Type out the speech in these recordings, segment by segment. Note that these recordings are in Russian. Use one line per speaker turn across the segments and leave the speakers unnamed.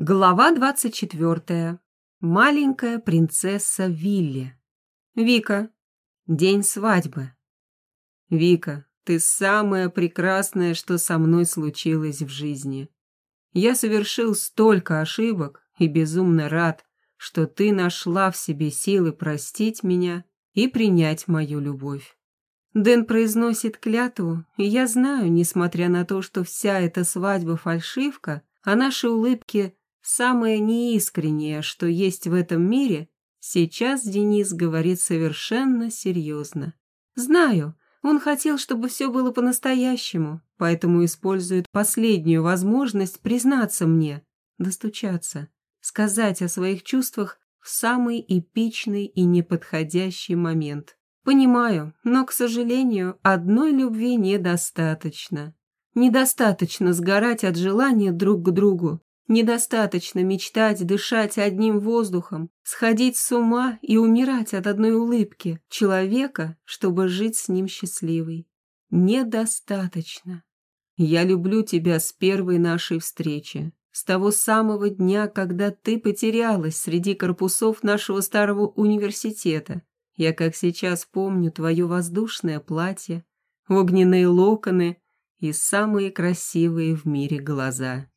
Глава двадцать четвертая. Маленькая принцесса Вилли. Вика. День свадьбы. Вика, ты самое прекрасное, что со мной случилось в жизни. Я совершил столько ошибок и безумно рад, что ты нашла в себе силы простить меня и принять мою любовь. Дэн произносит клятву, и я знаю, несмотря на то, что вся эта свадьба фальшивка, а наши улыбки Самое неискреннее, что есть в этом мире, сейчас Денис говорит совершенно серьезно. Знаю, он хотел, чтобы все было по-настоящему, поэтому использует последнюю возможность признаться мне, достучаться, сказать о своих чувствах в самый эпичный и неподходящий момент. Понимаю, но, к сожалению, одной любви недостаточно. Недостаточно сгорать от желания друг к другу. Недостаточно мечтать, дышать одним воздухом, сходить с ума и умирать от одной улыбки человека, чтобы жить с ним счастливой. Недостаточно. Я люблю тебя с первой нашей встречи, с того самого дня, когда ты потерялась среди корпусов нашего старого университета. Я как сейчас помню твое воздушное платье, огненные локоны и самые красивые в мире глаза.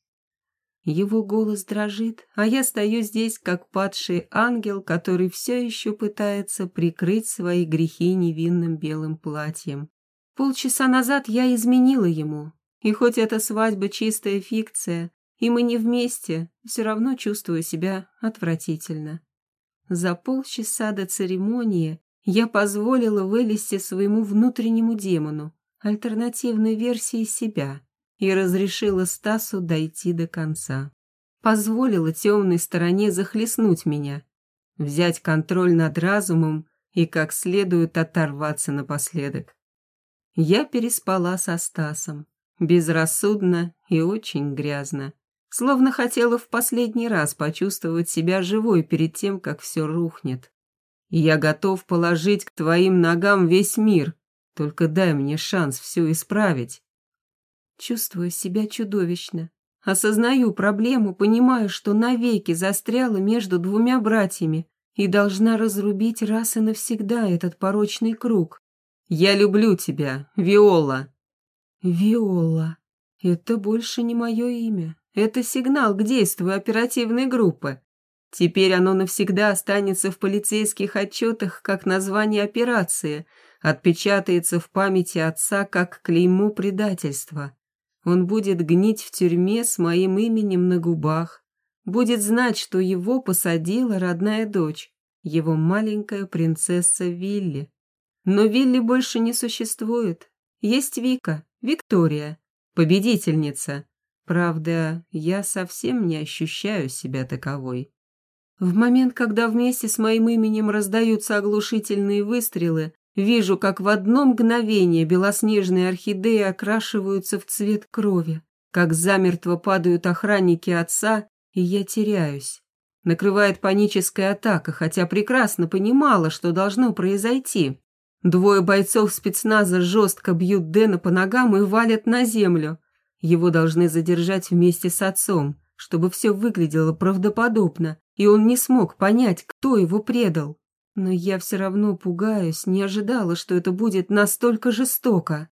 Его голос дрожит, а я стою здесь, как падший ангел, который все еще пытается прикрыть свои грехи невинным белым платьем. Полчаса назад я изменила ему, и хоть эта свадьба чистая фикция, и мы не вместе, все равно чувствую себя отвратительно. За полчаса до церемонии я позволила вылезти своему внутреннему демону, альтернативной версии себя, и разрешила Стасу дойти до конца. Позволила темной стороне захлестнуть меня, взять контроль над разумом и как следует оторваться напоследок. Я переспала со Стасом, безрассудно и очень грязно, словно хотела в последний раз почувствовать себя живой перед тем, как все рухнет. Я готов положить к твоим ногам весь мир, только дай мне шанс все исправить. Чувствую себя чудовищно. Осознаю проблему, понимаю, что навеки застряла между двумя братьями и должна разрубить раз и навсегда этот порочный круг. «Я люблю тебя, Виола!» «Виола. Это больше не мое имя. Это сигнал к действию оперативной группы. Теперь оно навсегда останется в полицейских отчетах как название операции, отпечатается в памяти отца как клеймо предательства. Он будет гнить в тюрьме с моим именем на губах, будет знать, что его посадила родная дочь, его маленькая принцесса Вилли. Но Вилли больше не существует. Есть Вика, Виктория, победительница. Правда, я совсем не ощущаю себя таковой. В момент, когда вместе с моим именем раздаются оглушительные выстрелы, Вижу, как в одно мгновение белоснежные орхидеи окрашиваются в цвет крови, как замертво падают охранники отца, и я теряюсь. Накрывает паническая атака, хотя прекрасно понимала, что должно произойти. Двое бойцов спецназа жестко бьют Дэна по ногам и валят на землю. Его должны задержать вместе с отцом, чтобы все выглядело правдоподобно, и он не смог понять, кто его предал. Но я все равно пугаюсь, не ожидала, что это будет настолько жестоко.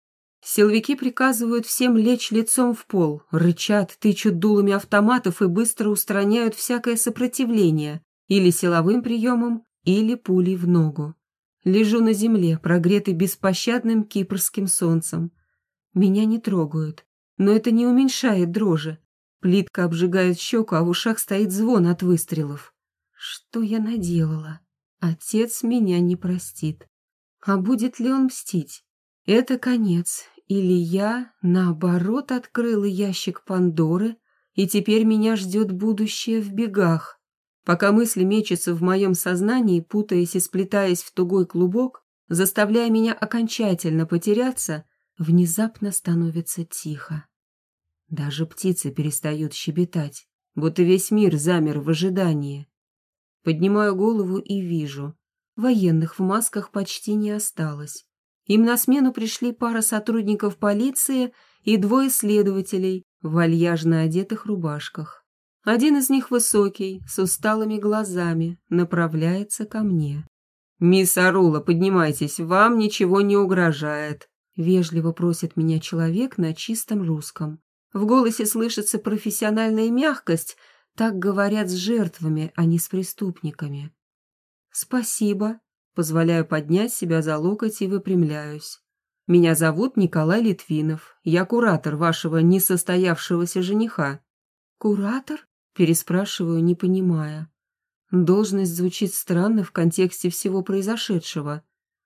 Силовики приказывают всем лечь лицом в пол, рычат, тычут дулами автоматов и быстро устраняют всякое сопротивление, или силовым приемом, или пулей в ногу. Лежу на земле, прогретый беспощадным кипрским солнцем. Меня не трогают, но это не уменьшает дрожи. Плитка обжигает щеку, а в ушах стоит звон от выстрелов. Что я наделала? Отец меня не простит. А будет ли он мстить? Это конец. Или я, наоборот, открыла ящик Пандоры, и теперь меня ждет будущее в бегах. Пока мысли мечутся в моем сознании, путаясь и сплетаясь в тугой клубок, заставляя меня окончательно потеряться, внезапно становится тихо. Даже птицы перестают щебетать, будто весь мир замер в ожидании. Поднимаю голову и вижу. Военных в масках почти не осталось. Им на смену пришли пара сотрудников полиции и двое следователей в вальяжно одетых рубашках. Один из них высокий, с усталыми глазами, направляется ко мне. «Мисс Арула, поднимайтесь, вам ничего не угрожает», — вежливо просит меня человек на чистом русском. В голосе слышится профессиональная мягкость, так говорят с жертвами, а не с преступниками. «Спасибо», — позволяю поднять себя за локоть и выпрямляюсь. «Меня зовут Николай Литвинов. Я куратор вашего несостоявшегося жениха». «Куратор?» — переспрашиваю, не понимая. Должность звучит странно в контексте всего произошедшего.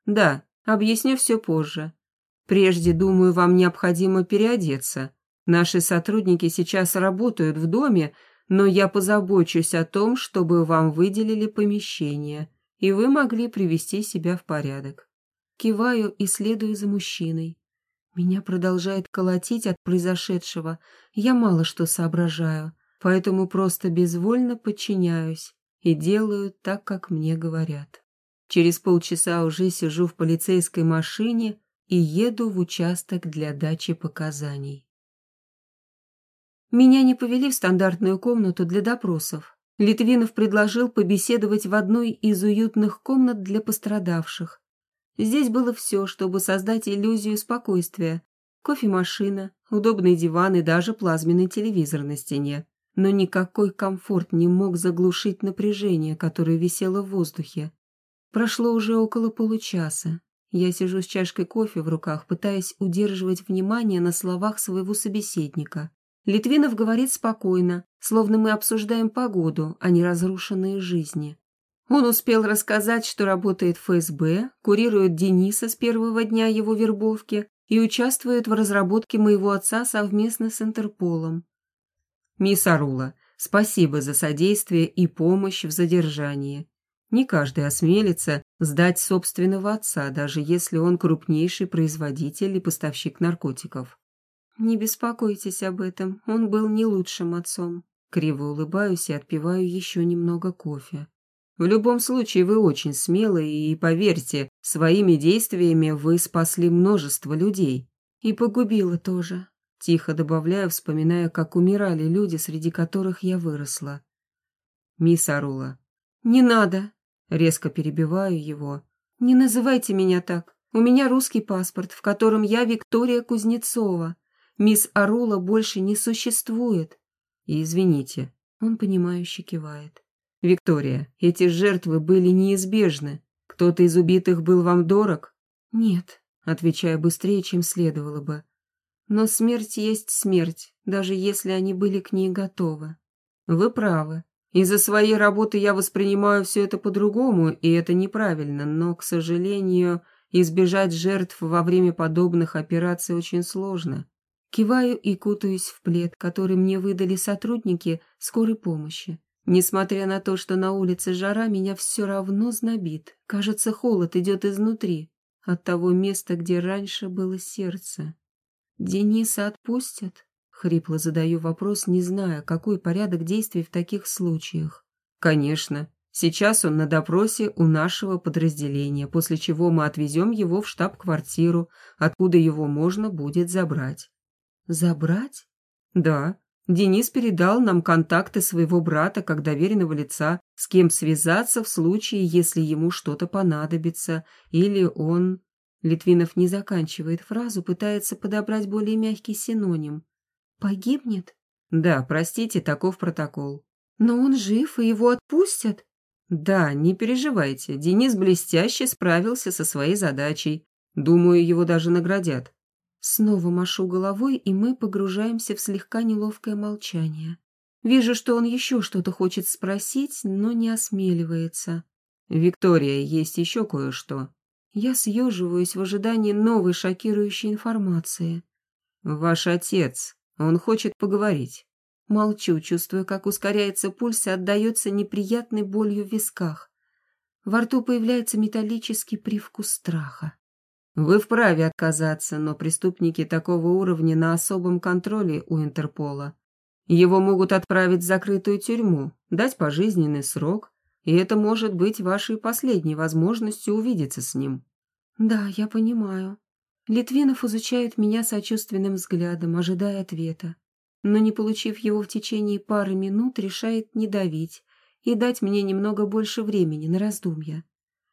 «Да, объясню все позже. Прежде, думаю, вам необходимо переодеться. Наши сотрудники сейчас работают в доме, но я позабочусь о том, чтобы вам выделили помещение, и вы могли привести себя в порядок. Киваю и следую за мужчиной. Меня продолжает колотить от произошедшего. Я мало что соображаю, поэтому просто безвольно подчиняюсь и делаю так, как мне говорят. Через полчаса уже сижу в полицейской машине и еду в участок для дачи показаний. Меня не повели в стандартную комнату для допросов. Литвинов предложил побеседовать в одной из уютных комнат для пострадавших. Здесь было все, чтобы создать иллюзию спокойствия. Кофемашина, удобный диван и даже плазменный телевизор на стене. Но никакой комфорт не мог заглушить напряжение, которое висело в воздухе. Прошло уже около получаса. Я сижу с чашкой кофе в руках, пытаясь удерживать внимание на словах своего собеседника. Литвинов говорит спокойно, словно мы обсуждаем погоду, а не разрушенные жизни. Он успел рассказать, что работает в ФСБ, курирует Дениса с первого дня его вербовки и участвует в разработке моего отца совместно с Интерполом. «Мисс Арула, спасибо за содействие и помощь в задержании. Не каждый осмелится сдать собственного отца, даже если он крупнейший производитель и поставщик наркотиков. «Не беспокойтесь об этом, он был не лучшим отцом». Криво улыбаюсь и отпиваю еще немного кофе. В любом случае, вы очень смелы, и, поверьте, своими действиями вы спасли множество людей. И погубила тоже. Тихо добавляю, вспоминая, как умирали люди, среди которых я выросла. Мисс Арула. «Не надо!» Резко перебиваю его. «Не называйте меня так. У меня русский паспорт, в котором я Виктория Кузнецова. Мисс Арула больше не существует. И извините, он понимающе кивает. Виктория, эти жертвы были неизбежны. Кто-то из убитых был вам дорог? Нет, отвечая быстрее, чем следовало бы. Но смерть есть смерть, даже если они были к ней готовы. Вы правы. Из-за своей работы я воспринимаю все это по-другому, и это неправильно, но, к сожалению, избежать жертв во время подобных операций очень сложно. Киваю и кутаюсь в плед, который мне выдали сотрудники скорой помощи. Несмотря на то, что на улице жара, меня все равно знобит. Кажется, холод идет изнутри, от того места, где раньше было сердце. «Дениса отпустят?» Хрипло задаю вопрос, не зная, какой порядок действий в таких случаях. «Конечно. Сейчас он на допросе у нашего подразделения, после чего мы отвезем его в штаб-квартиру, откуда его можно будет забрать». «Забрать?» «Да. Денис передал нам контакты своего брата как доверенного лица, с кем связаться в случае, если ему что-то понадобится, или он...» Литвинов не заканчивает фразу, пытается подобрать более мягкий синоним. «Погибнет?» «Да, простите, таков протокол». «Но он жив, и его отпустят?» «Да, не переживайте, Денис блестяще справился со своей задачей. Думаю, его даже наградят». Снова машу головой, и мы погружаемся в слегка неловкое молчание. Вижу, что он еще что-то хочет спросить, но не осмеливается. «Виктория, есть еще кое-что». Я съеживаюсь в ожидании новой шокирующей информации. «Ваш отец, он хочет поговорить». Молчу, чувствуя, как ускоряется пульс и отдается неприятной болью в висках. Во рту появляется металлический привкус страха. Вы вправе отказаться, но преступники такого уровня на особом контроле у Интерпола. Его могут отправить в закрытую тюрьму, дать пожизненный срок, и это может быть вашей последней возможностью увидеться с ним. Да, я понимаю. Литвинов изучает меня сочувственным взглядом, ожидая ответа. но, не получив его в течение пары минут, решает не давить и дать мне немного больше времени на раздумья.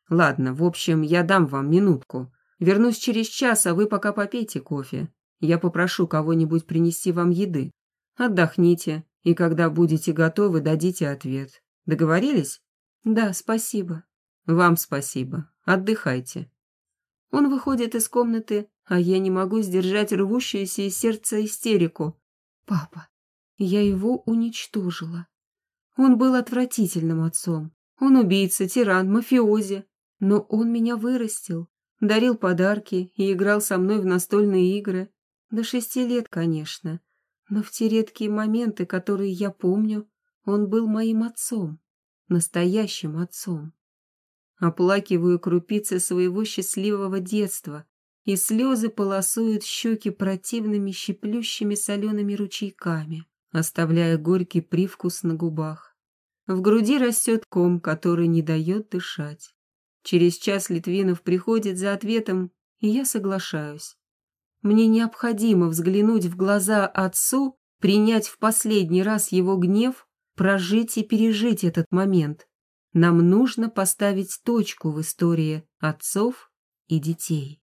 «Ладно, в общем, я дам вам минутку. Вернусь через час, а вы пока попейте кофе. Я попрошу кого-нибудь принести вам еды. Отдохните, и когда будете готовы, дадите ответ. Договорились? Да, спасибо. Вам спасибо. Отдыхайте. Он выходит из комнаты, а я не могу сдержать рвущуюся из сердца истерику. Папа, я его уничтожила. Он был отвратительным отцом. Он убийца, тиран, мафиози. Но он меня вырастил, дарил подарки и играл со мной в настольные игры. До шести лет, конечно. Но в те редкие моменты, которые я помню, он был моим отцом, настоящим отцом. Оплакиваю крупицы своего счастливого детства, и слезы полосуют щеки противными щеплющими солеными ручейками, оставляя горький привкус на губах. В груди растет ком, который не дает дышать. Через час Литвинов приходит за ответом, и я соглашаюсь. Мне необходимо взглянуть в глаза отцу, принять в последний раз его гнев, прожить и пережить этот момент. Нам нужно поставить точку в истории отцов и детей.